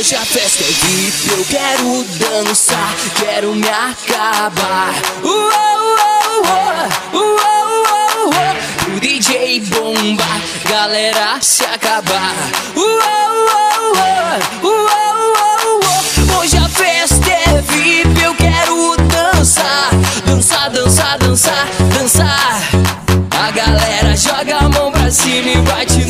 Hoje a festa é VIP, eu quero dançar, quero me acabar. Uou, uou, uou, uou, uou, O DJ bomba, galera se acabar. Uou, uou, uou, uou, uou, Hoje a festa é VIP, eu quero dançar, dançar, dançar, dançar, dançar. A galera joga a mão pra cima e bate na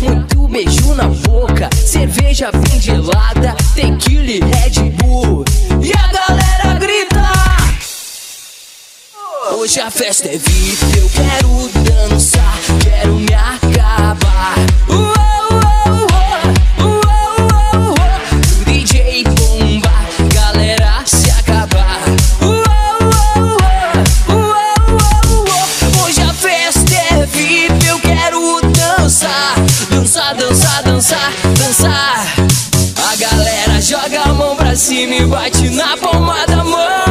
muito beijo na boca, cerveja bem gelada, tequila e Red Bull, e a galera grita. Hoje a festa é VIP, eu quero dançar, dançar, dançar. A galera joga a mão pra cima e bate na palma da mão.